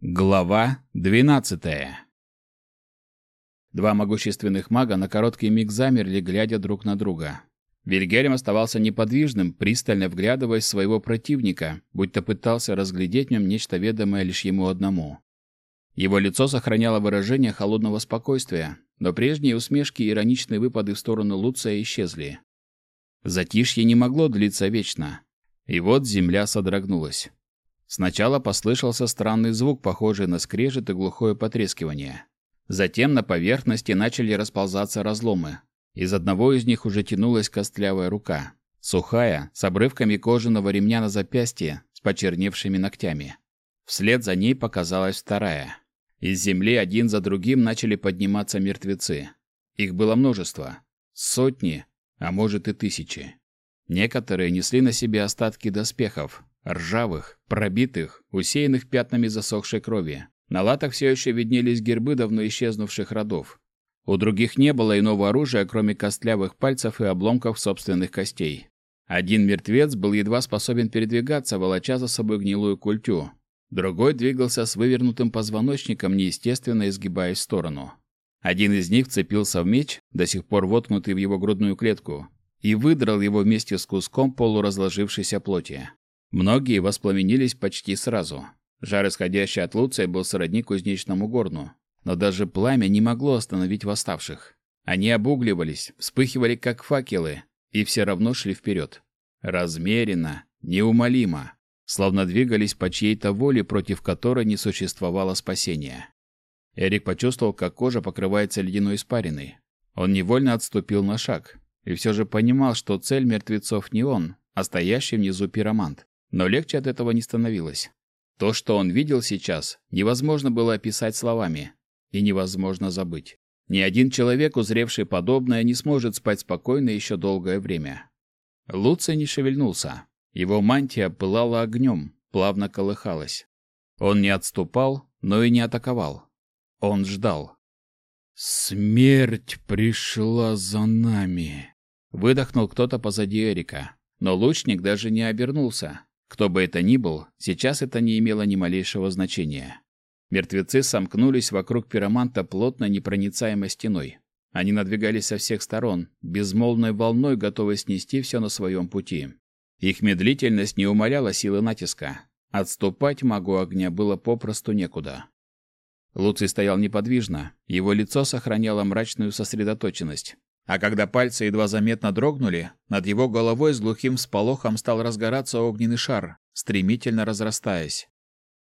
Глава 12. Два могущественных мага на короткий миг замерли, глядя друг на друга. Вильгельм оставался неподвижным, пристально вглядываясь в своего противника, будто пытался разглядеть в нем нечто ведомое лишь ему одному. Его лицо сохраняло выражение холодного спокойствия, но прежние усмешки и ироничные выпады в сторону Луция исчезли. Затишье не могло длиться вечно. И вот земля содрогнулась. Сначала послышался странный звук, похожий на скрежет и глухое потрескивание. Затем на поверхности начали расползаться разломы. Из одного из них уже тянулась костлявая рука, сухая, с обрывками кожаного ремня на запястье, с почерневшими ногтями. Вслед за ней показалась вторая. Из земли один за другим начали подниматься мертвецы. Их было множество. Сотни, а может и тысячи. Некоторые несли на себе остатки доспехов, ржавых, пробитых, усеянных пятнами засохшей крови. На латах все еще виднелись гербы давно исчезнувших родов. У других не было иного оружия, кроме костлявых пальцев и обломков собственных костей. Один мертвец был едва способен передвигаться, волоча за собой гнилую культю. Другой двигался с вывернутым позвоночником, неестественно изгибаясь в сторону. Один из них цепился в меч, до сих пор воткнутый в его грудную клетку, и выдрал его вместе с куском полуразложившейся плоти. Многие воспламенились почти сразу. Жар, исходящий от Луция, был сродни кузнечному горну. Но даже пламя не могло остановить восставших. Они обугливались, вспыхивали как факелы, и все равно шли вперед. Размеренно, неумолимо, словно двигались по чьей-то воле, против которой не существовало спасения. Эрик почувствовал, как кожа покрывается ледяной испариной. Он невольно отступил на шаг, и все же понимал, что цель мертвецов не он, а стоящий внизу пиромант. Но легче от этого не становилось. То, что он видел сейчас, невозможно было описать словами и невозможно забыть. Ни один человек, узревший подобное, не сможет спать спокойно еще долгое время. Луций не шевельнулся. Его мантия пылала огнем, плавно колыхалась. Он не отступал, но и не атаковал. Он ждал. «Смерть пришла за нами!» Выдохнул кто-то позади Эрика, но лучник даже не обернулся. Кто бы это ни был, сейчас это не имело ни малейшего значения. Мертвецы сомкнулись вокруг пироманта плотно непроницаемой стеной. Они надвигались со всех сторон, безмолвной волной готовы снести все на своем пути. Их медлительность не умаляла силы натиска. Отступать магу огня было попросту некуда. Луций стоял неподвижно, его лицо сохраняло мрачную сосредоточенность. А когда пальцы едва заметно дрогнули, над его головой с глухим сполохом стал разгораться огненный шар, стремительно разрастаясь.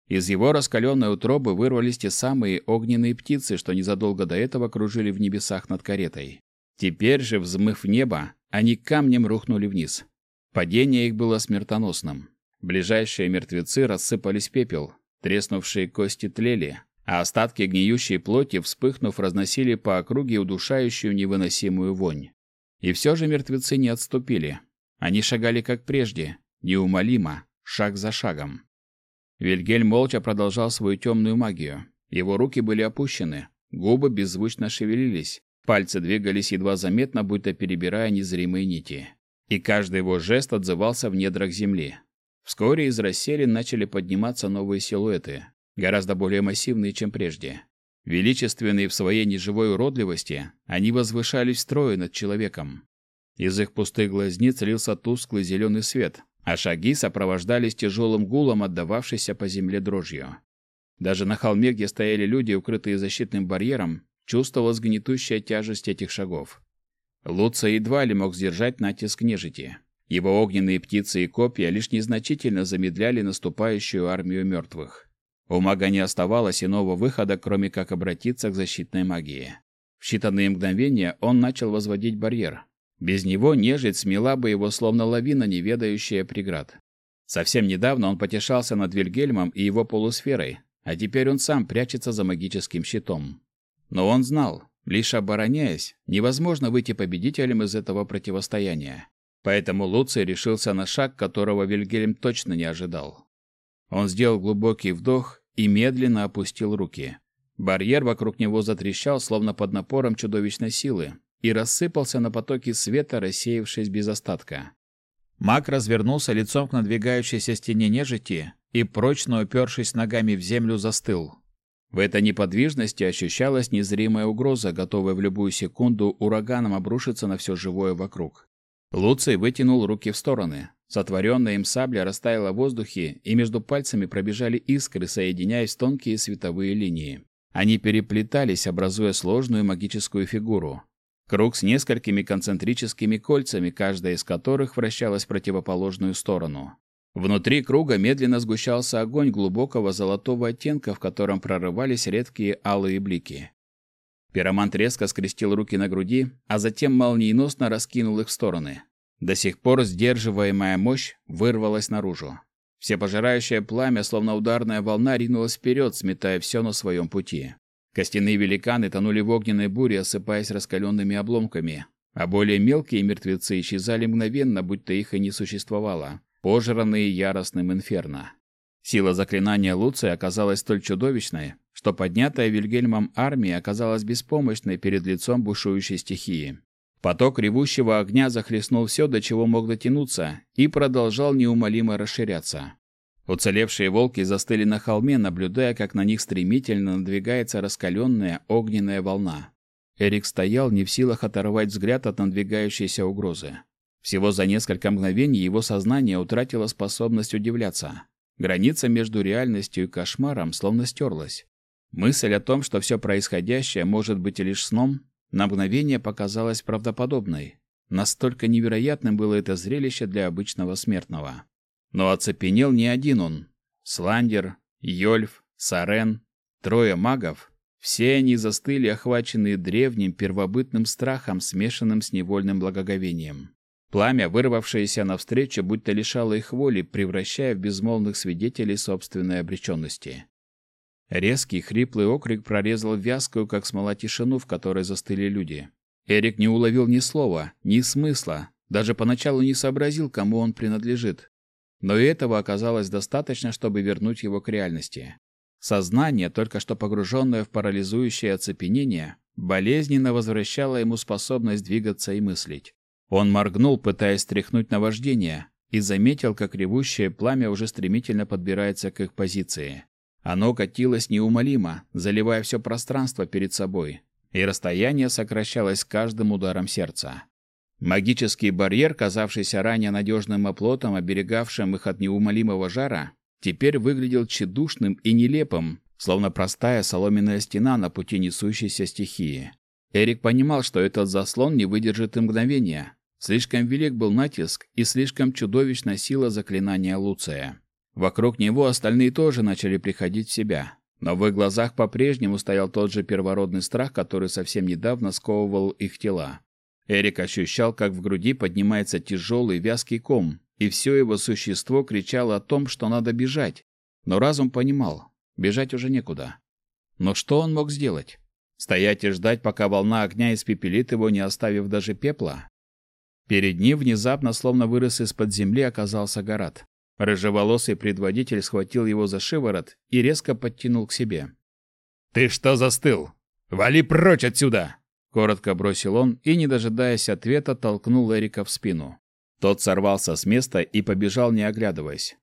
Из его раскаленной утробы вырвались те самые огненные птицы, что незадолго до этого кружили в небесах над каретой. Теперь же, взмыв небо, они камнем рухнули вниз. Падение их было смертоносным. Ближайшие мертвецы рассыпались в пепел, треснувшие кости тлели, а остатки гниющей плоти, вспыхнув, разносили по округе удушающую невыносимую вонь. И все же мертвецы не отступили. Они шагали как прежде, неумолимо, шаг за шагом. Вильгельм молча продолжал свою темную магию. Его руки были опущены, губы беззвучно шевелились, пальцы двигались едва заметно, будто перебирая незримые нити. И каждый его жест отзывался в недрах земли. Вскоре из расселин начали подниматься новые силуэты, гораздо более массивные, чем прежде. Величественные в своей неживой уродливости, они возвышались втрое над человеком. Из их пустых глазниц лился тусклый зеленый свет, а шаги сопровождались тяжелым гулом, отдававшейся по земле дрожью. Даже на холме, где стояли люди, укрытые защитным барьером, чувствовалась гнетущая тяжесть этих шагов. Луца едва ли мог сдержать натиск нежити. Его огненные птицы и копья лишь незначительно замедляли наступающую армию мертвых. У мага не оставалось иного выхода, кроме как обратиться к защитной магии. В считанные мгновения он начал возводить барьер. Без него нежить смела бы его словно лавина, не ведающая преград. Совсем недавно он потешался над Вильгельмом и его полусферой, а теперь он сам прячется за магическим щитом. Но он знал, лишь обороняясь, невозможно выйти победителем из этого противостояния. Поэтому Луций решился на шаг, которого Вильгельм точно не ожидал. Он сделал глубокий вдох и медленно опустил руки. Барьер вокруг него затрещал, словно под напором чудовищной силы, и рассыпался на потоки света, рассеявшись без остатка. Маг развернулся лицом к надвигающейся стене нежити и, прочно упершись ногами в землю, застыл. В этой неподвижности ощущалась незримая угроза, готовая в любую секунду ураганом обрушиться на все живое вокруг. Луций вытянул руки в стороны. Сотворенная им сабля растаяла в воздухе, и между пальцами пробежали искры, соединяясь в тонкие световые линии. Они переплетались, образуя сложную магическую фигуру. Круг с несколькими концентрическими кольцами, каждая из которых вращалась в противоположную сторону. Внутри круга медленно сгущался огонь глубокого золотого оттенка, в котором прорывались редкие алые блики. Пиромант резко скрестил руки на груди, а затем молниеносно раскинул их в стороны. До сих пор сдерживаемая мощь вырвалась наружу. Всепожирающее пламя, словно ударная волна, ринулось вперед, сметая все на своем пути. Костяные великаны тонули в огненной буре, осыпаясь раскаленными обломками, а более мелкие мертвецы исчезали мгновенно, будто их и не существовало, пожранные яростным инферно. Сила заклинания Луция оказалась столь чудовищной, что поднятая Вильгельмом армия оказалась беспомощной перед лицом бушующей стихии. Поток ревущего огня захлестнул все, до чего мог дотянуться, и продолжал неумолимо расширяться. Уцелевшие волки застыли на холме, наблюдая, как на них стремительно надвигается раскаленная огненная волна. Эрик стоял не в силах оторвать взгляд от надвигающейся угрозы. Всего за несколько мгновений его сознание утратило способность удивляться. Граница между реальностью и кошмаром словно стерлась. Мысль о том, что все происходящее может быть лишь сном, на мгновение показалась правдоподобной. Настолько невероятным было это зрелище для обычного смертного. Но оцепенел не один он. Сландер, Йольф, Сарен, трое магов. Все они застыли, охваченные древним первобытным страхом, смешанным с невольным благоговением. Пламя, вырвавшееся навстречу, будто лишало их воли, превращая в безмолвных свидетелей собственной обреченности. Резкий, хриплый окрик прорезал вязкую, как смола, тишину, в которой застыли люди. Эрик не уловил ни слова, ни смысла, даже поначалу не сообразил, кому он принадлежит. Но и этого оказалось достаточно, чтобы вернуть его к реальности. Сознание, только что погруженное в парализующее оцепенение, болезненно возвращало ему способность двигаться и мыслить. Он моргнул, пытаясь стряхнуть наваждение, и заметил, как ревущее пламя уже стремительно подбирается к их позиции. Оно катилось неумолимо, заливая все пространство перед собой, и расстояние сокращалось с каждым ударом сердца. Магический барьер, казавшийся ранее надежным оплотом, оберегавшим их от неумолимого жара, теперь выглядел тщедушным и нелепым, словно простая соломенная стена на пути несущейся стихии. Эрик понимал, что этот заслон не выдержит и мгновения, Слишком велик был натиск и слишком чудовищна сила заклинания Луция. Вокруг него остальные тоже начали приходить в себя, но в их глазах по-прежнему стоял тот же первородный страх, который совсем недавно сковывал их тела. Эрик ощущал, как в груди поднимается тяжелый вязкий ком, и все его существо кричало о том, что надо бежать. Но разум понимал, бежать уже некуда. Но что он мог сделать? Стоять и ждать, пока волна огня испепелит его, не оставив даже пепла? Перед ним внезапно, словно вырос из-под земли, оказался Гарат. Рыжеволосый предводитель схватил его за шиворот и резко подтянул к себе. «Ты что застыл? Вали прочь отсюда!» Коротко бросил он и, не дожидаясь ответа, толкнул Эрика в спину. Тот сорвался с места и побежал, не оглядываясь.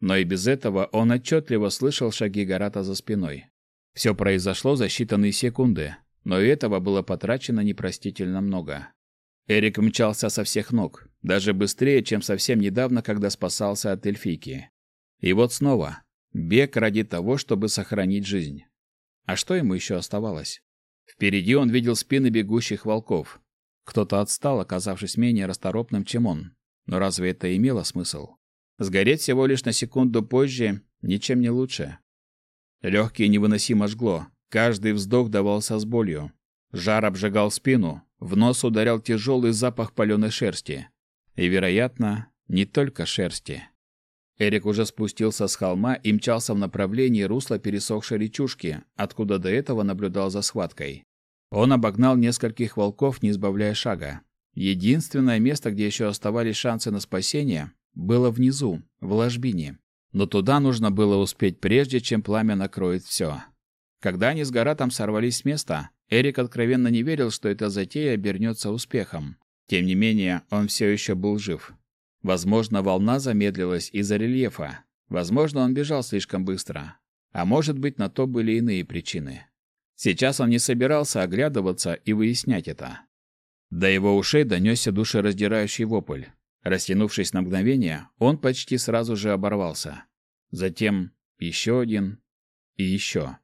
Но и без этого он отчетливо слышал шаги Гарата за спиной. Все произошло за считанные секунды, но и этого было потрачено непростительно много. Эрик мчался со всех ног, даже быстрее, чем совсем недавно, когда спасался от эльфийки. И вот снова бег ради того, чтобы сохранить жизнь. А что ему еще оставалось? Впереди он видел спины бегущих волков. Кто-то отстал, оказавшись менее расторопным, чем он. Но разве это имело смысл? Сгореть всего лишь на секунду позже ничем не лучше. Легкие невыносимо жгло. Каждый вздох давался с болью. Жар обжигал спину, в нос ударял тяжелый запах паленой шерсти. И, вероятно, не только шерсти. Эрик уже спустился с холма и мчался в направлении русла пересохшей речушки, откуда до этого наблюдал за схваткой. Он обогнал нескольких волков, не избавляя шага. Единственное место, где еще оставались шансы на спасение, было внизу, в ложбине. Но туда нужно было успеть прежде, чем пламя накроет все. Когда они с Гаратом сорвались с места, Эрик откровенно не верил, что эта затея обернется успехом. Тем не менее, он все еще был жив. Возможно, волна замедлилась из-за рельефа, Возможно, он бежал слишком быстро. А может быть, на то были иные причины. Сейчас он не собирался оглядываться и выяснять это. До его ушей донесся душераздирающий вопль. Растянувшись на мгновение, он почти сразу же оборвался. Затем еще один и еще.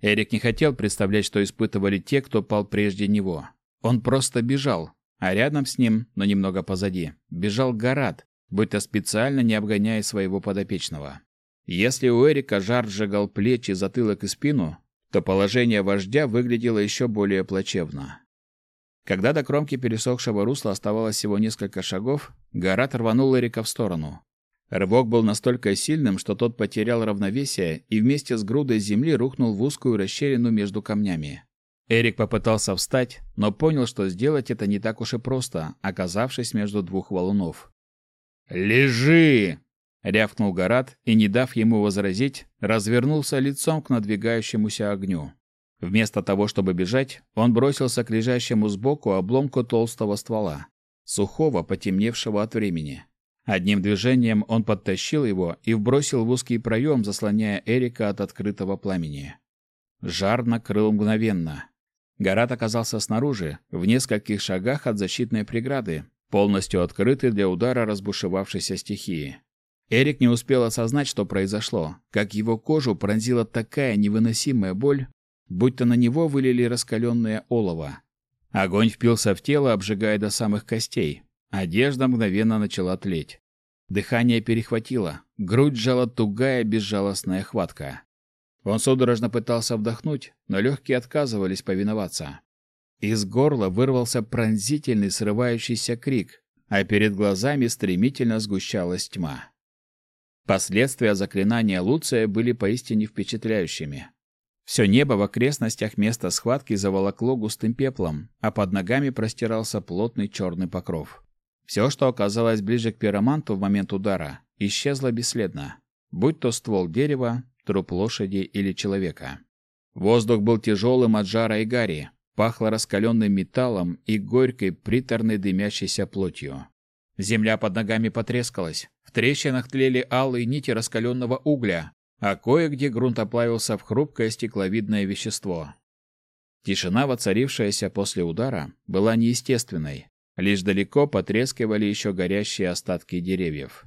Эрик не хотел представлять, что испытывали те, кто пал прежде него. Он просто бежал, а рядом с ним, но немного позади, бежал Гарат, будто специально не обгоняя своего подопечного. Если у Эрика жар сжигал плечи, затылок и спину, то положение вождя выглядело еще более плачевно. Когда до кромки пересохшего русла оставалось всего несколько шагов, Гарат рванул Эрика в сторону. Рывок был настолько сильным, что тот потерял равновесие и вместе с грудой земли рухнул в узкую расщелину между камнями. Эрик попытался встать, но понял, что сделать это не так уж и просто, оказавшись между двух валунов. «Лежи!» — рявкнул Гарат и, не дав ему возразить, развернулся лицом к надвигающемуся огню. Вместо того, чтобы бежать, он бросился к лежащему сбоку обломку толстого ствола, сухого, потемневшего от времени. Одним движением он подтащил его и вбросил в узкий проем, заслоняя Эрика от открытого пламени. Жар накрыл мгновенно. Гарат оказался снаружи, в нескольких шагах от защитной преграды, полностью открытый для удара разбушевавшейся стихии. Эрик не успел осознать, что произошло, как его кожу пронзила такая невыносимая боль, будто на него вылили раскаленное олово. Огонь впился в тело, обжигая до самых костей. Одежда мгновенно начала тлеть. Дыхание перехватило, грудь сжала тугая безжалостная хватка. Он судорожно пытался вдохнуть, но легкие отказывались повиноваться. Из горла вырвался пронзительный срывающийся крик, а перед глазами стремительно сгущалась тьма. Последствия заклинания Луция были поистине впечатляющими. Все небо в окрестностях места схватки заволокло густым пеплом, а под ногами простирался плотный черный покров. Все, что оказалось ближе к пироманту в момент удара, исчезло бесследно, будь то ствол дерева, труп лошади или человека. Воздух был тяжелым от жара и гари, пахло раскаленным металлом и горькой приторной дымящейся плотью. Земля под ногами потрескалась, в трещинах тлели алые нити раскаленного угля, а кое-где грунт оплавился в хрупкое стекловидное вещество. Тишина, воцарившаяся после удара, была неестественной. Лишь далеко потрескивали еще горящие остатки деревьев.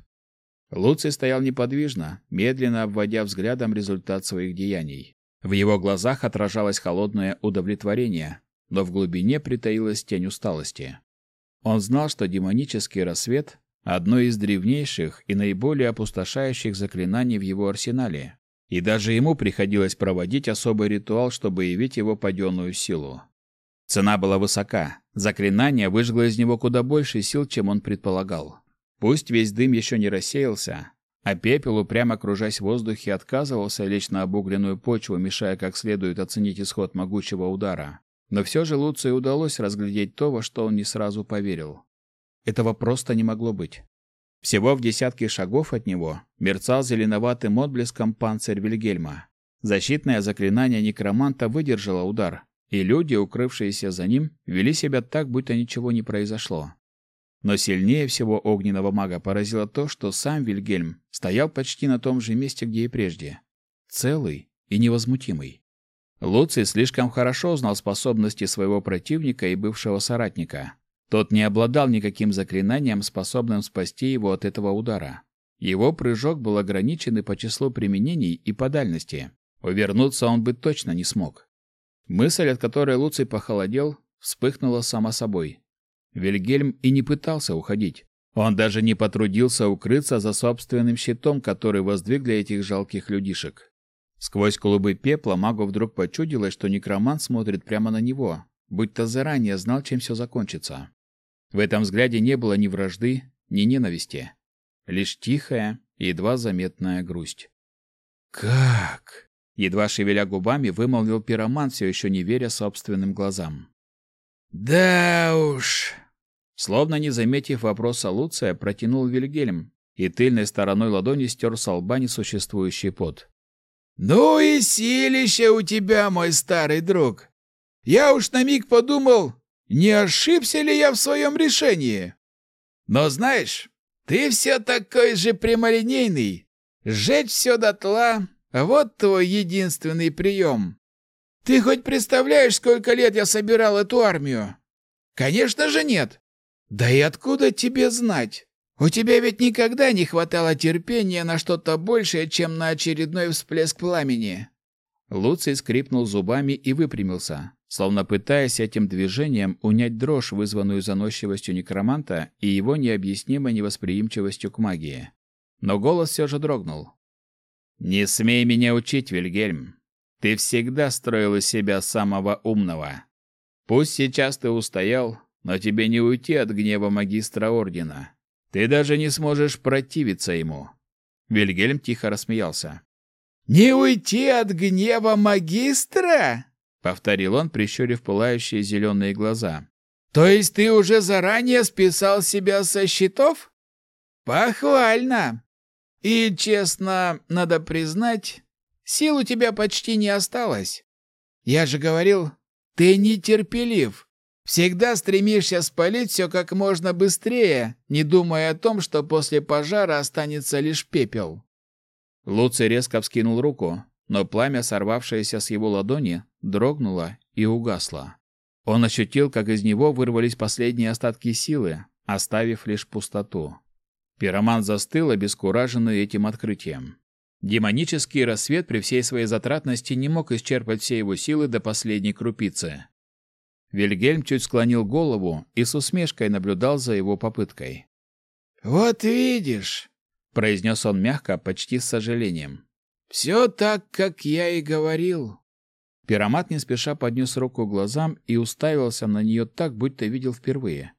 Луций стоял неподвижно, медленно обводя взглядом результат своих деяний. В его глазах отражалось холодное удовлетворение, но в глубине притаилась тень усталости. Он знал, что демонический рассвет одно из древнейших и наиболее опустошающих заклинаний в его арсенале, и даже ему приходилось проводить особый ритуал, чтобы явить его паденную силу. Цена была высока, заклинание выжгло из него куда больше сил, чем он предполагал. Пусть весь дым еще не рассеялся, а пепел, упрямо кружась в воздухе, отказывался лечь на обугленную почву, мешая как следует оценить исход могучего удара. Но все же Луцию удалось разглядеть то, во что он не сразу поверил. Этого просто не могло быть. Всего в десятке шагов от него мерцал зеленоватым отблеском панцирь Вильгельма. Защитное заклинание некроманта выдержало удар, и люди, укрывшиеся за ним, вели себя так, будто ничего не произошло. Но сильнее всего огненного мага поразило то, что сам Вильгельм стоял почти на том же месте, где и прежде. Целый и невозмутимый. Луций слишком хорошо знал способности своего противника и бывшего соратника, тот не обладал никаким заклинанием, способным спасти его от этого удара. Его прыжок был ограничен и по числу применений, и по дальности. Увернуться он бы точно не смог. Мысль, от которой Луций похолодел, вспыхнула сама собой. Вильгельм и не пытался уходить. Он даже не потрудился укрыться за собственным щитом, который воздвиг для этих жалких людишек. Сквозь клубы пепла магу вдруг почудилось, что некромант смотрит прямо на него, будто заранее знал, чем все закончится. В этом взгляде не было ни вражды, ни ненависти, лишь тихая, едва заметная грусть. «Как?» — едва шевеля губами, вымолвил пироман, все еще не веря собственным глазам. «Да уж!» Словно не заметив вопроса Луция, протянул Вильгельм и тыльной стороной ладони стер с лба несуществующий пот. «Ну и силище у тебя, мой старый друг! Я уж на миг подумал, не ошибся ли я в своем решении. Но знаешь, ты все такой же прямолинейный, Сжечь все дотла — вот твой единственный прием. Ты хоть представляешь, сколько лет я собирал эту армию? Конечно же нет. Да и откуда тебе знать? У тебя ведь никогда не хватало терпения на что-то большее, чем на очередной всплеск пламени. Луций скрипнул зубами и выпрямился, словно пытаясь этим движением унять дрожь, вызванную заносчивостью некроманта и его необъяснимой невосприимчивостью к магии. Но голос все же дрогнул. «Не смей меня учить, Вильгельм. Ты всегда строил из себя самого умного. Пусть сейчас ты устоял, но тебе не уйти от гнева магистра ордена. Ты даже не сможешь противиться ему. Вильгельм тихо рассмеялся. Не уйти от гнева магистра? повторил он, прищурив пылающие зеленые глаза. То есть ты уже заранее списал себя со счетов? Похвально. И честно, надо признать, сил у тебя почти не осталось. Я же говорил, ты нетерпелив. Всегда стремишься спалить все как можно быстрее, не думая о том, что после пожара останется лишь пепел. Луций резко вскинул руку, но пламя, сорвавшееся с его ладони, дрогнуло и угасло. Он ощутил, как из него вырвались последние остатки силы, оставив лишь пустоту. Пироман застыл, обескураженный этим открытием. Демонический рассвет при всей своей затратности не мог исчерпать все его силы до последней крупицы. Вильгельм чуть склонил голову и с усмешкой наблюдал за его попыткой. «Вот видишь», — произнес он мягко, почти с сожалением. «Все так, как я и говорил». Пиромат не спеша поднес руку к глазам и уставился на нее так, будто видел впервые.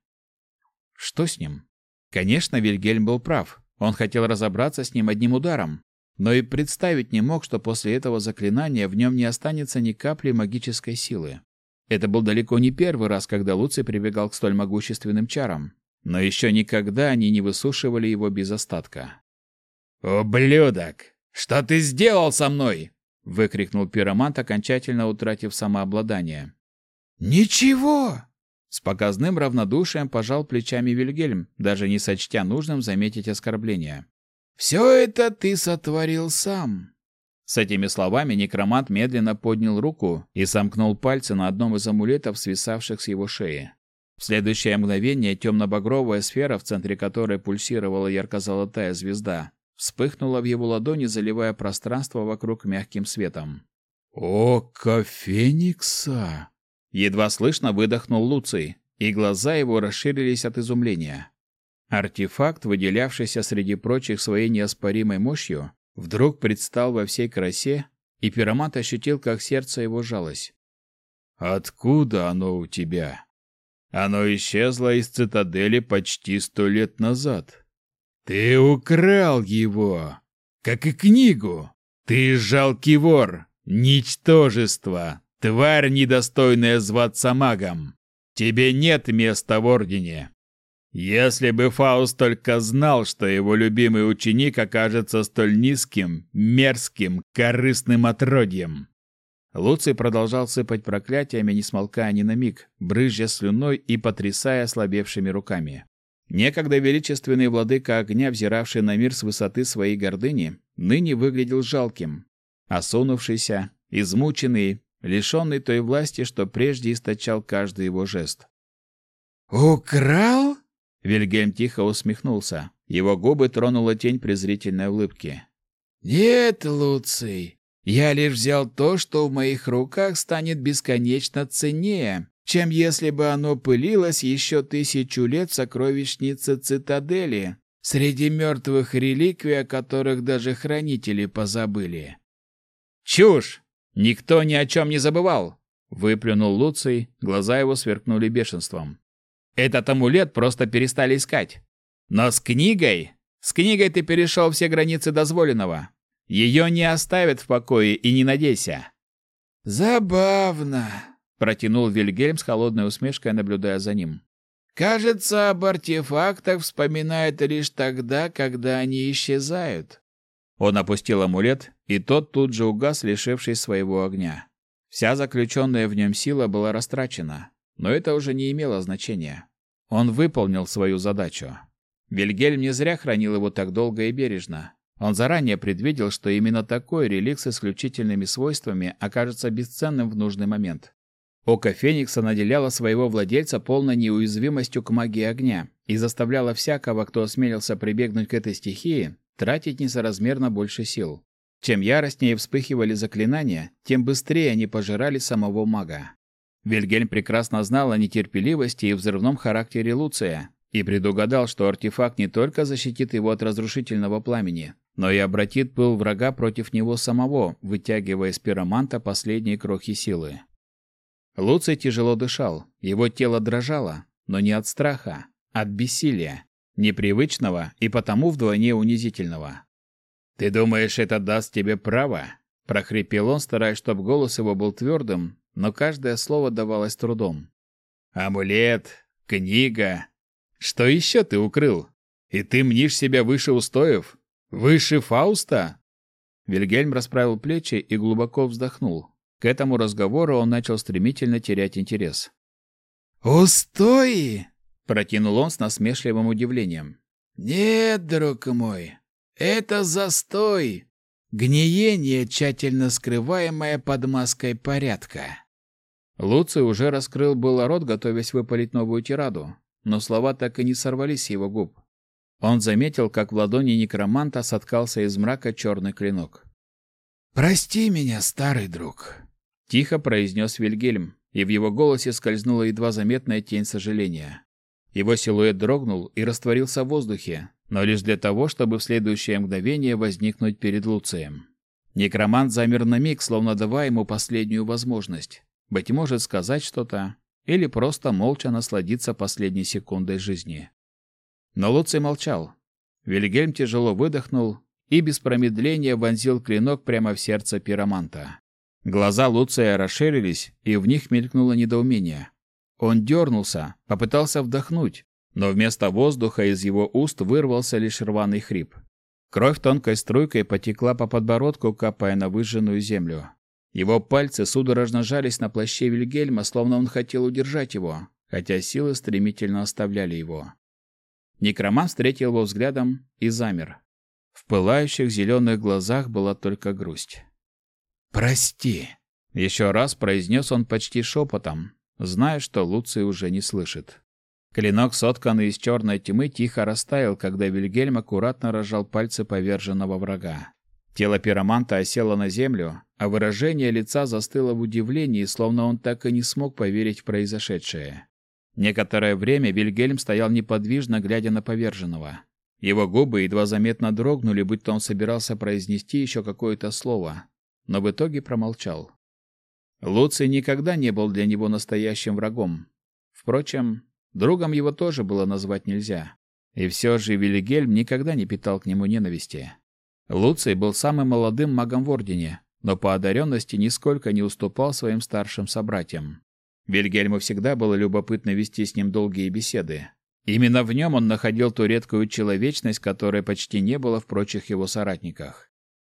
Что с ним? Конечно, Вильгельм был прав. Он хотел разобраться с ним одним ударом но и представить не мог, что после этого заклинания в нем не останется ни капли магической силы. Это был далеко не первый раз, когда Луций прибегал к столь могущественным чарам, но еще никогда они не высушивали его без остатка. «Ублюдок! Что ты сделал со мной?» — выкрикнул пиромант, окончательно утратив самообладание. «Ничего!» С показным равнодушием пожал плечами Вильгельм, даже не сочтя нужным заметить оскорбление. Все это ты сотворил сам. С этими словами некромант медленно поднял руку и сомкнул пальцы на одном из амулетов, свисавших с его шеи. В следующее мгновение темно-багровая сфера, в центре которой пульсировала ярко-золотая звезда, вспыхнула в его ладони, заливая пространство вокруг мягким светом. «Око Феникса!» Едва слышно выдохнул Луций, и глаза его расширились от изумления. Артефакт, выделявшийся среди прочих своей неоспоримой мощью, вдруг предстал во всей красе, и пиромат ощутил, как сердце его жалось. «Откуда оно у тебя?» «Оно исчезло из цитадели почти сто лет назад. Ты украл его, как и книгу. Ты жалкий вор, ничтожество, тварь, недостойная зваться магом. Тебе нет места в Ордене. Если бы Фауст только знал, что его любимый ученик окажется столь низким, мерзким, корыстным отродьем. Луций продолжал сыпать проклятиями, не смолкая ни на миг, брызжа слюной и потрясая ослабевшими руками. Некогда величественный владыка огня, взиравший на мир с высоты своей гордыни, ныне выглядел жалким, осунувшийся, измученный, лишенный той власти, что прежде источал каждый его жест. «Украл?» Вильгельм тихо усмехнулся. Его губы тронула тень презрительной улыбки. «Нет, Луций, я лишь взял то, что в моих руках станет бесконечно ценнее, чем если бы оно пылилось еще тысячу лет в сокровищнице цитадели, среди мертвых реликвий, о которых даже хранители позабыли». «Чушь! Никто ни о чем не забывал!» — выплюнул Луций, глаза его сверкнули бешенством. Этот амулет просто перестали искать. Но с книгой... С книгой ты перешел все границы дозволенного. Ее не оставят в покое и не надейся. Забавно, протянул Вильгельм с холодной усмешкой, наблюдая за ним. Кажется, об артефактах вспоминают лишь тогда, когда они исчезают. Он опустил амулет, и тот тут же угас, лишившись своего огня. Вся заключенная в нем сила была растрачена. Но это уже не имело значения. Он выполнил свою задачу. Вильгельм не зря хранил его так долго и бережно. Он заранее предвидел, что именно такой реликт с исключительными свойствами окажется бесценным в нужный момент. Око Феникса наделяло своего владельца полной неуязвимостью к магии огня и заставляло всякого, кто осмелился прибегнуть к этой стихии, тратить несоразмерно больше сил. Чем яростнее вспыхивали заклинания, тем быстрее они пожирали самого мага. Вильгельм прекрасно знал о нетерпеливости и взрывном характере Луция и предугадал, что артефакт не только защитит его от разрушительного пламени, но и обратит пыл врага против него самого, вытягивая из пироманта последние крохи силы. Луций тяжело дышал, его тело дрожало, но не от страха, от бессилия, непривычного и потому вдвойне унизительного. «Ты думаешь, это даст тебе право?» – прохрипел он, стараясь, чтобы голос его был твердым, но каждое слово давалось трудом. «Амулет, книга. Что еще ты укрыл? И ты мнишь себя выше устоев? Выше Фауста?» Вильгельм расправил плечи и глубоко вздохнул. К этому разговору он начал стремительно терять интерес. «Устои!» — протянул он с насмешливым удивлением. «Нет, друг мой, это застой, гниение, тщательно скрываемое под маской порядка». Луций уже раскрыл было рот, готовясь выпалить новую тираду, но слова так и не сорвались с его губ. Он заметил, как в ладони некроманта соткался из мрака черный клинок. «Прости меня, старый друг», — тихо произнес Вильгельм, и в его голосе скользнула едва заметная тень сожаления. Его силуэт дрогнул и растворился в воздухе, но лишь для того, чтобы в следующее мгновение возникнуть перед Луцием. Некромант замер на миг, словно давая ему последнюю возможность. Быть может, сказать что-то, или просто молча насладиться последней секундой жизни. Но Луций молчал. Вильгельм тяжело выдохнул и без промедления вонзил клинок прямо в сердце пироманта. Глаза Луция расширились, и в них мелькнуло недоумение. Он дернулся, попытался вдохнуть, но вместо воздуха из его уст вырвался лишь рваный хрип. Кровь тонкой струйкой потекла по подбородку, капая на выжженную землю. Его пальцы судорожно жались на плаще Вильгельма, словно он хотел удержать его, хотя силы стремительно оставляли его. Некроман встретил его взглядом и замер. В пылающих зеленых глазах была только грусть. «Прости!» — еще раз произнес он почти шепотом, зная, что Луций уже не слышит. Клинок, сотканный из черной тьмы, тихо растаял, когда Вильгельм аккуратно разжал пальцы поверженного врага. Тело пироманта осело на землю, а выражение лица застыло в удивлении, словно он так и не смог поверить в произошедшее. Некоторое время Вильгельм стоял неподвижно, глядя на поверженного. Его губы едва заметно дрогнули, будто он собирался произнести еще какое-то слово, но в итоге промолчал. Луций никогда не был для него настоящим врагом. Впрочем, другом его тоже было назвать нельзя. И все же Вильгельм никогда не питал к нему ненависти. Луций был самым молодым магом в Ордене, но по одаренности нисколько не уступал своим старшим собратьям. Вильгельму всегда было любопытно вести с ним долгие беседы, Именно в нем он находил ту редкую человечность, которой почти не было в прочих его соратниках.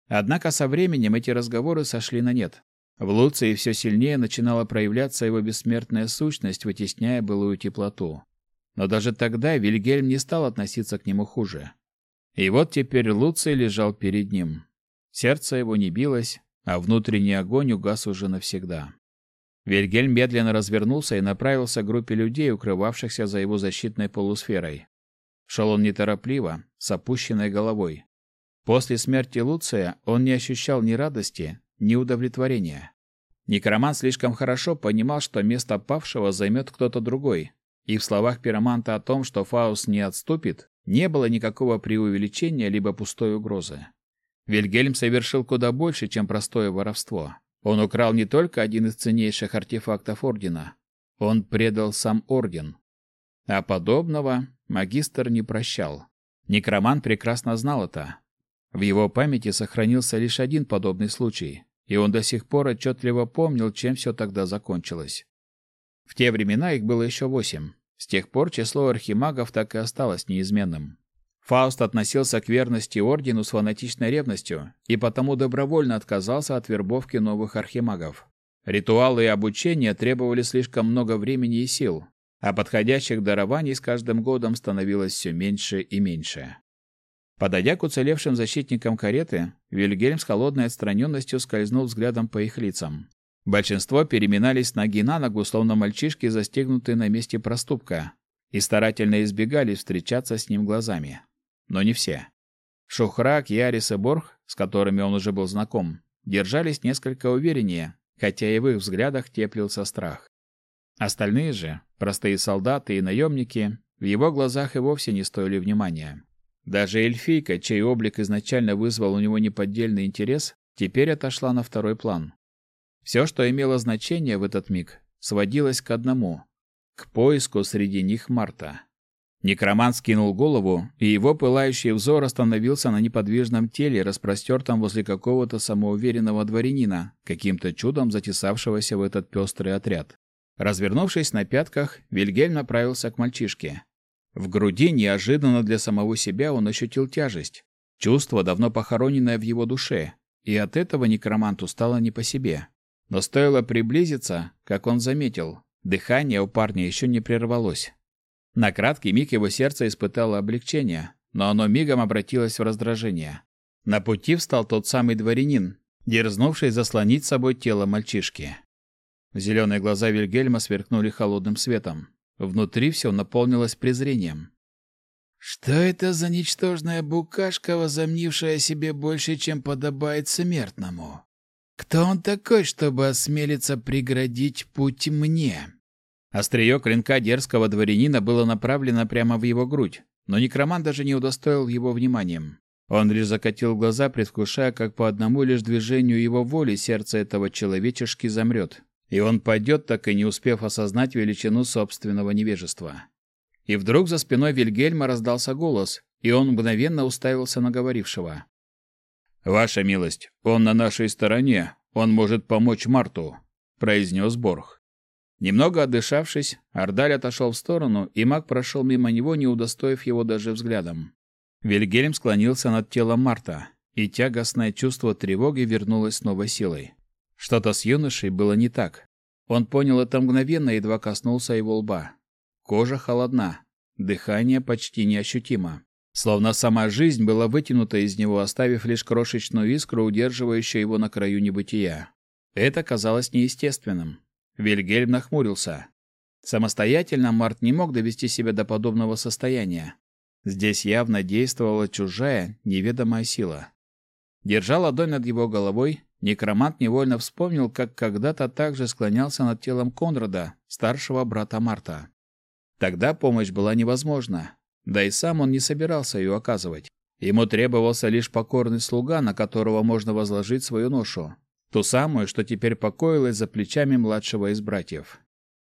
Однако со временем эти разговоры сошли на нет. В Луции все сильнее начинала проявляться его бессмертная сущность, вытесняя былую теплоту. Но даже тогда Вильгельм не стал относиться к нему хуже. И вот теперь Луций лежал перед ним. Сердце его не билось, а внутренний огонь угас уже навсегда. Вильгельм медленно развернулся и направился к группе людей, укрывавшихся за его защитной полусферой. Шел он неторопливо, с опущенной головой. После смерти Луция он не ощущал ни радости, ни удовлетворения. Некроман слишком хорошо понимал, что место павшего займет кто-то другой, и в словах пироманта о том, что Фаус не отступит, не было никакого преувеличения либо пустой угрозы. Вильгельм совершил куда больше, чем простое воровство. Он украл не только один из ценнейших артефактов Ордена, он предал сам Орден. А подобного магистр не прощал. Некроман прекрасно знал это. В его памяти сохранился лишь один подобный случай, и он до сих пор отчетливо помнил, чем все тогда закончилось. В те времена их было еще восемь. С тех пор число архимагов так и осталось неизменным. Фауст относился к верности ордену с фанатичной ревностью и потому добровольно отказался от вербовки новых архимагов. Ритуалы и обучение требовали слишком много времени и сил, а подходящих дарований с каждым годом становилось все меньше и меньше. Подойдя к уцелевшим защитникам кареты, Вильгельм с холодной отстраненностью скользнул взглядом по их лицам. Большинство переминались ноги на ногу, словно мальчишки, застегнутые на месте проступка, и старательно избегали встречаться с ним глазами. Но не все. Шухрак, Ярис и Борг, с которыми он уже был знаком, держались несколько увереннее, хотя и в их взглядах теплился страх. Остальные же, простые солдаты и наемники, в его глазах и вовсе не стоили внимания. Даже эльфийка, чей облик изначально вызвал у него неподдельный интерес, теперь отошла на второй план. Все, что имело значение в этот миг, сводилось к одному — к поиску среди них Марта. Некромант скинул голову, и его пылающий взор остановился на неподвижном теле, распростертом возле какого-то самоуверенного дворянина, каким-то чудом затесавшегося в этот пестрый отряд. Развернувшись на пятках, Вильгельм направился к мальчишке. В груди неожиданно для самого себя он ощутил тяжесть, чувство, давно похороненное в его душе, и от этого некроманту стало не по себе. Но стоило приблизиться, как он заметил, дыхание у парня еще не прервалось. На краткий миг его сердце испытало облегчение, но оно мигом обратилось в раздражение. На пути встал тот самый дворянин, дерзнувший заслонить собой тело мальчишки. Зеленые глаза Вильгельма сверкнули холодным светом. Внутри все наполнилось презрением. «Что это за ничтожная букашка, возомнившая себе больше, чем подобает смертному? Кто он такой, чтобы осмелиться преградить путь мне?» Острие клинка дерзкого дворянина было направлено прямо в его грудь, но некроман даже не удостоил его вниманием. Он лишь закатил глаза, предвкушая, как по одному лишь движению его воли сердце этого человечешки замрет, и он пойдет, так и не успев осознать величину собственного невежества. И вдруг за спиной Вильгельма раздался голос, и он мгновенно уставился на говорившего. «Ваша милость, он на нашей стороне, он может помочь Марту», — произнес Борг. Немного отдышавшись, Ардаль отошел в сторону, и маг прошел мимо него, не удостоив его даже взглядом. Вильгельм склонился над телом Марта, и тягостное чувство тревоги вернулось с новой силой. Что-то с юношей было не так. Он понял это мгновенно, едва коснулся его лба. Кожа холодна, дыхание почти неощутимо. Словно сама жизнь была вытянута из него, оставив лишь крошечную искру, удерживающую его на краю небытия. Это казалось неестественным. Вильгельм нахмурился. Самостоятельно Март не мог довести себя до подобного состояния. Здесь явно действовала чужая, неведомая сила. Держа ладонь над его головой, Некромант невольно вспомнил, как когда-то также склонялся над телом Конрада, старшего брата Марта. Тогда помощь была невозможна, да и сам он не собирался ее оказывать. Ему требовался лишь покорный слуга, на которого можно возложить свою ношу, ту самую, что теперь покоилась за плечами младшего из братьев.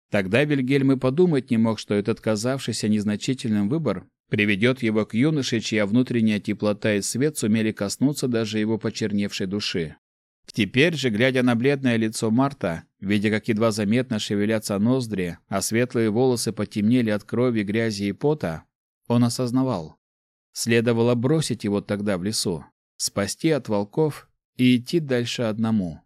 Тогда Вильгельм и подумать не мог, что этот казавшийся незначительным выбор приведет его к юноше, чья внутренняя теплота и свет сумели коснуться даже его почерневшей души. Теперь же, глядя на бледное лицо Марта, видя, как едва заметно шевелятся ноздри, а светлые волосы потемнели от крови, грязи и пота, он осознавал. Следовало бросить его тогда в лесу, спасти от волков и идти дальше одному.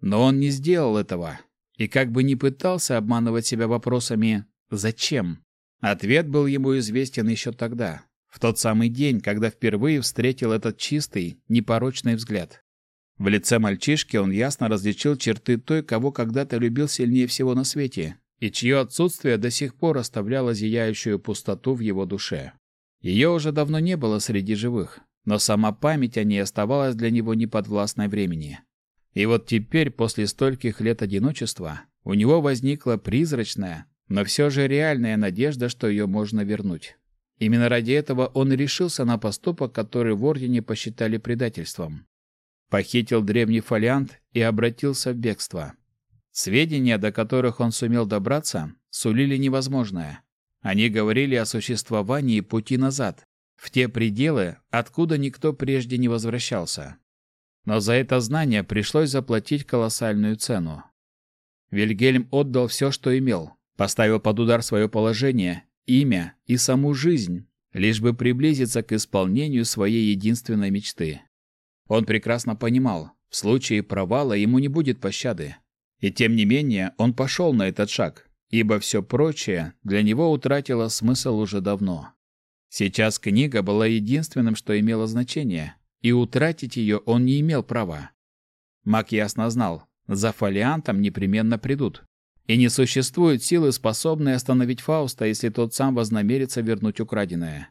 Но он не сделал этого, и как бы ни пытался обманывать себя вопросами «Зачем?», ответ был ему известен еще тогда, в тот самый день, когда впервые встретил этот чистый, непорочный взгляд. В лице мальчишки он ясно различил черты той, кого когда-то любил сильнее всего на свете, и чье отсутствие до сих пор оставляло зияющую пустоту в его душе. Ее уже давно не было среди живых, но сама память о ней оставалась для него неподвластной времени. И вот теперь, после стольких лет одиночества, у него возникла призрачная, но все же реальная надежда, что ее можно вернуть. Именно ради этого он решился на поступок, который в Ордене посчитали предательством похитил древний фолиант и обратился в бегство. Сведения, до которых он сумел добраться, сулили невозможное. Они говорили о существовании пути назад, в те пределы, откуда никто прежде не возвращался. Но за это знание пришлось заплатить колоссальную цену. Вильгельм отдал все, что имел, поставил под удар свое положение, имя и саму жизнь, лишь бы приблизиться к исполнению своей единственной мечты. Он прекрасно понимал, в случае провала ему не будет пощады. И тем не менее он пошел на этот шаг, ибо все прочее для него утратило смысл уже давно. Сейчас книга была единственным, что имело значение, и утратить ее он не имел права. Мак ясно знал, за фолиантом непременно придут. И не существует силы, способной остановить Фауста, если тот сам вознамерится вернуть украденное.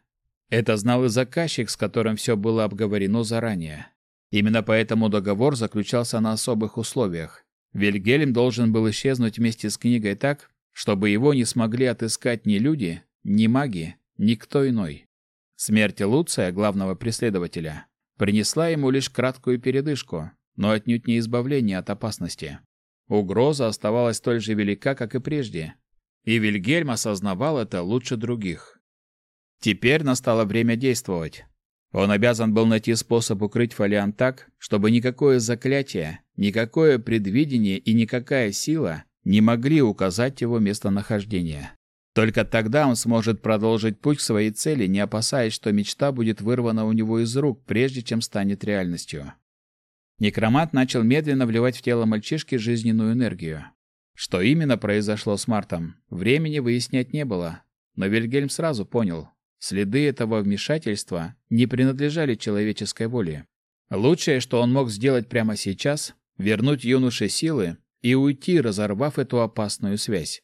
Это знал и заказчик, с которым все было обговорено заранее. Именно поэтому договор заключался на особых условиях. Вильгельм должен был исчезнуть вместе с книгой так, чтобы его не смогли отыскать ни люди, ни маги, ни кто иной. Смерть Луция, главного преследователя, принесла ему лишь краткую передышку, но отнюдь не избавление от опасности. Угроза оставалась столь же велика, как и прежде, и Вильгельм осознавал это лучше других. Теперь настало время действовать. Он обязан был найти способ укрыть фолиант так, чтобы никакое заклятие, никакое предвидение и никакая сила не могли указать его местонахождение. Только тогда он сможет продолжить путь к своей цели, не опасаясь, что мечта будет вырвана у него из рук, прежде чем станет реальностью. Некромант начал медленно вливать в тело мальчишки жизненную энергию. Что именно произошло с Мартом, времени выяснять не было, но Вильгельм сразу понял, следы этого вмешательства не принадлежали человеческой воле. Лучшее, что он мог сделать прямо сейчас, вернуть юноше силы и уйти, разорвав эту опасную связь.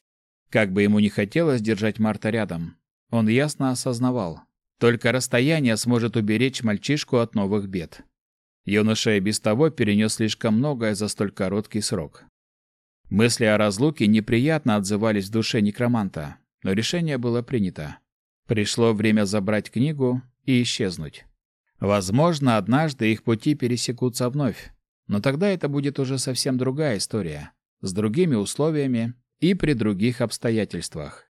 Как бы ему ни хотелось держать Марта рядом, он ясно осознавал, только расстояние сможет уберечь мальчишку от новых бед. Юноша и без того перенес слишком многое за столь короткий срок. Мысли о разлуке неприятно отзывались в душе некроманта, но решение было принято. Пришло время забрать книгу и исчезнуть. Возможно, однажды их пути пересекутся вновь, но тогда это будет уже совсем другая история, с другими условиями и при других обстоятельствах.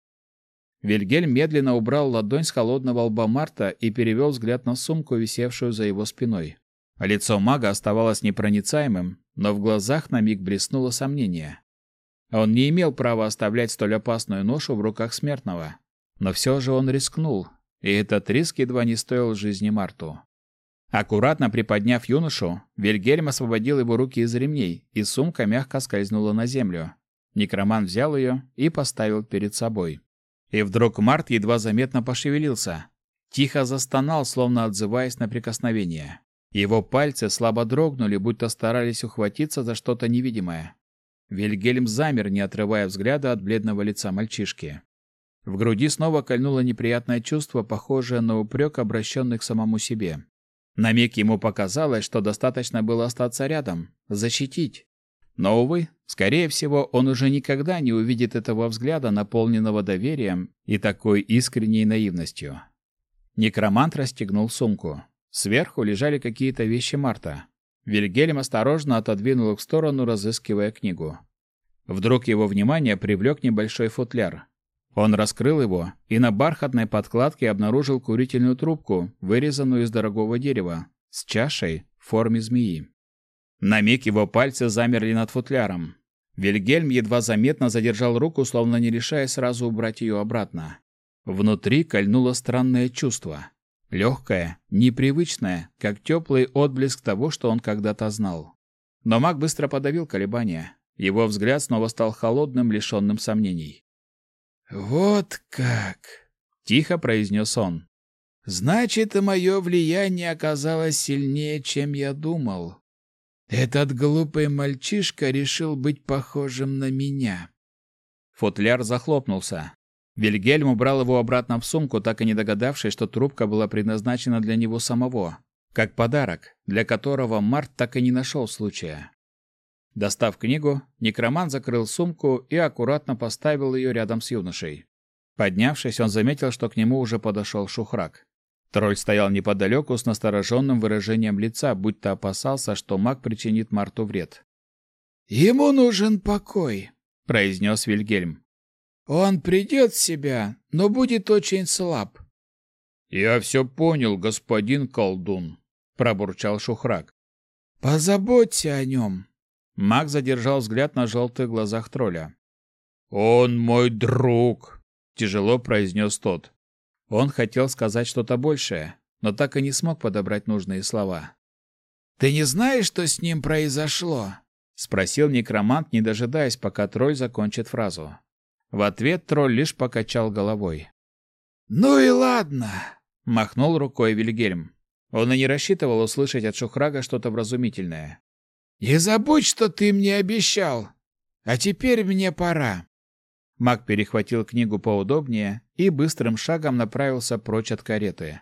Вильгельм медленно убрал ладонь с холодного лба Марта и перевел взгляд на сумку, висевшую за его спиной. Лицо мага оставалось непроницаемым, но в глазах на миг блеснуло сомнение. Он не имел права оставлять столь опасную ношу в руках смертного. Но все же он рискнул, и этот риск едва не стоил жизни Марту. Аккуратно приподняв юношу, Вильгельм освободил его руки из ремней, и сумка мягко скользнула на землю. Некроман взял ее и поставил перед собой. И вдруг Март едва заметно пошевелился. Тихо застонал, словно отзываясь на прикосновение. Его пальцы слабо дрогнули, будто старались ухватиться за что-то невидимое. Вильгельм замер, не отрывая взгляда от бледного лица мальчишки. В груди снова кольнуло неприятное чувство, похожее на упрек, обращенный к самому себе. На миг ему показалось, что достаточно было остаться рядом, защитить. Но, увы, скорее всего, он уже никогда не увидит этого взгляда, наполненного доверием и такой искренней наивностью. Некромант расстегнул сумку. Сверху лежали какие-то вещи Марта. Вильгельм осторожно отодвинул их в сторону, разыскивая книгу. Вдруг его внимание привлек небольшой футляр. Он раскрыл его и на бархатной подкладке обнаружил курительную трубку, вырезанную из дорогого дерева, с чашей в форме змеи. На миг его пальцы замерли над футляром. Вильгельм едва заметно задержал руку, словно не решая сразу убрать ее обратно. Внутри кольнуло странное чувство. Легкое, непривычное, как теплый отблеск того, что он когда-то знал. Но маг быстро подавил колебания. Его взгляд снова стал холодным, лишенным сомнений. «Вот как!» — тихо произнес он. «Значит, и мое влияние оказалось сильнее, чем я думал. Этот глупый мальчишка решил быть похожим на меня». Футляр захлопнулся. Вильгельм убрал его обратно в сумку, так и не догадавшись, что трубка была предназначена для него самого, как подарок, для которого Март так и не нашел случая. Достав книгу, некроман закрыл сумку и аккуратно поставил ее рядом с юношей. Поднявшись, он заметил, что к нему уже подошел Шухрак. Тролль стоял неподалеку с настороженным выражением лица, будто опасался, что маг причинит Марту вред. «Ему нужен покой», — произнес Вильгельм. Он придет в себя, но будет очень слаб. Я все понял, господин колдун, пробурчал Шухрак. Позаботься о нем. Маг задержал взгляд на желтых глазах тролля. Он мой друг, тяжело произнес тот. Он хотел сказать что-то большее, но так и не смог подобрать нужные слова. Ты не знаешь, что с ним произошло? спросил некромант, не дожидаясь, пока тролль закончит фразу. В ответ тролль лишь покачал головой. «Ну и ладно. махнул рукой Вильгельм. Он и не рассчитывал услышать от Шухрага что-то вразумительное. «Не забудь, что ты мне обещал. А теперь мне пора». Маг перехватил книгу поудобнее и быстрым шагом направился прочь от кареты.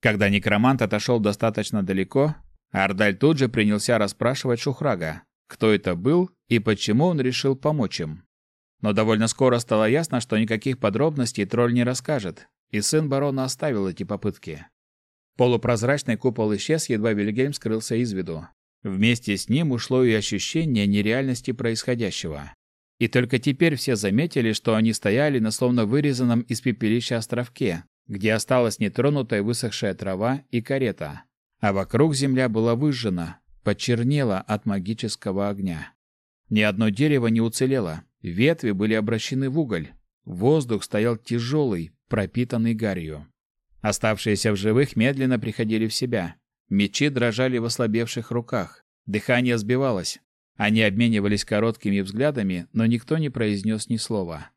Когда некромант отошел достаточно далеко, Ардаль тут же принялся расспрашивать Шухрага, кто это был и почему он решил помочь им. Но довольно скоро стало ясно, что никаких подробностей тролль не расскажет, и сын барона оставил эти попытки. Полупрозрачный купол исчез, едва Вильгельм скрылся из виду. Вместе с ним ушло и ощущение нереальности происходящего. И только теперь все заметили, что они стояли на словно вырезанном из пепелища островке, где осталась нетронутая высохшая трава и карета, а вокруг земля была выжжена, почернела от магического огня. Ни одно дерево не уцелело, ветви были обращены в уголь, воздух стоял тяжелый, пропитанный гарью. Оставшиеся в живых медленно приходили в себя. Мечи дрожали в ослабевших руках, дыхание сбивалось. Они обменивались короткими взглядами, но никто не произнес ни слова.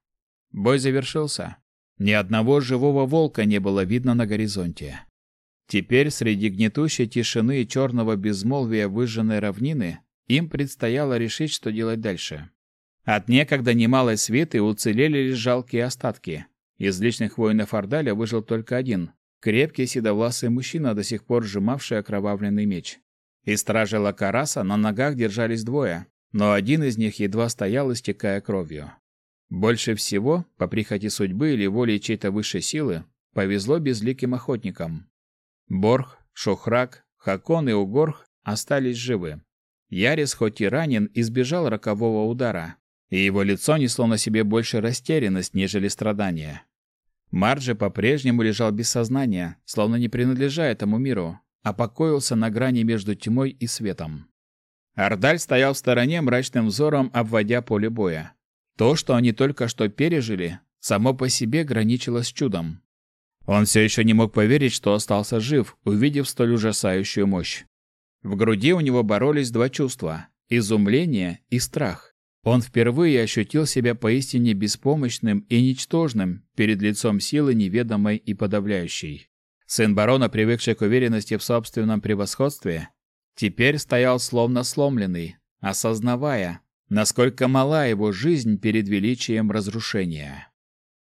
Бой завершился. Ни одного живого волка не было видно на горизонте. Теперь среди гнетущей тишины и черного безмолвия выжженной равнины им предстояло решить, что делать дальше. От некогда немалой свиты уцелели лишь жалкие остатки. Из личных воинов Ордаля выжил только один — крепкий седовласый мужчина, до сих пор сжимавший окровавленный меч. Из стражи Лакараса на ногах держались двое, но один из них едва стоял, истекая кровью. Больше всего, по прихоти судьбы или воле чьей-то высшей силы, повезло безликим охотникам. Борх, Шохрак, Хакон и Угорх остались живы. Ярис, хоть и ранен, избежал рокового удара, и его лицо несло на себе больше растерянность, нежели страдания. Марджи по-прежнему лежал без сознания, словно не принадлежа этому миру, а покоился на грани между тьмой и светом. Ардаль стоял в стороне мрачным взором, обводя поле боя. То, что они только что пережили, само по себе граничило с чудом. Он все еще не мог поверить, что остался жив, увидев столь ужасающую мощь. В груди у него боролись два чувства – изумление и страх. Он впервые ощутил себя поистине беспомощным и ничтожным перед лицом силы неведомой и подавляющей. Сын барона, привыкший к уверенности в собственном превосходстве, теперь стоял словно сломленный, осознавая, насколько мала его жизнь перед величием разрушения.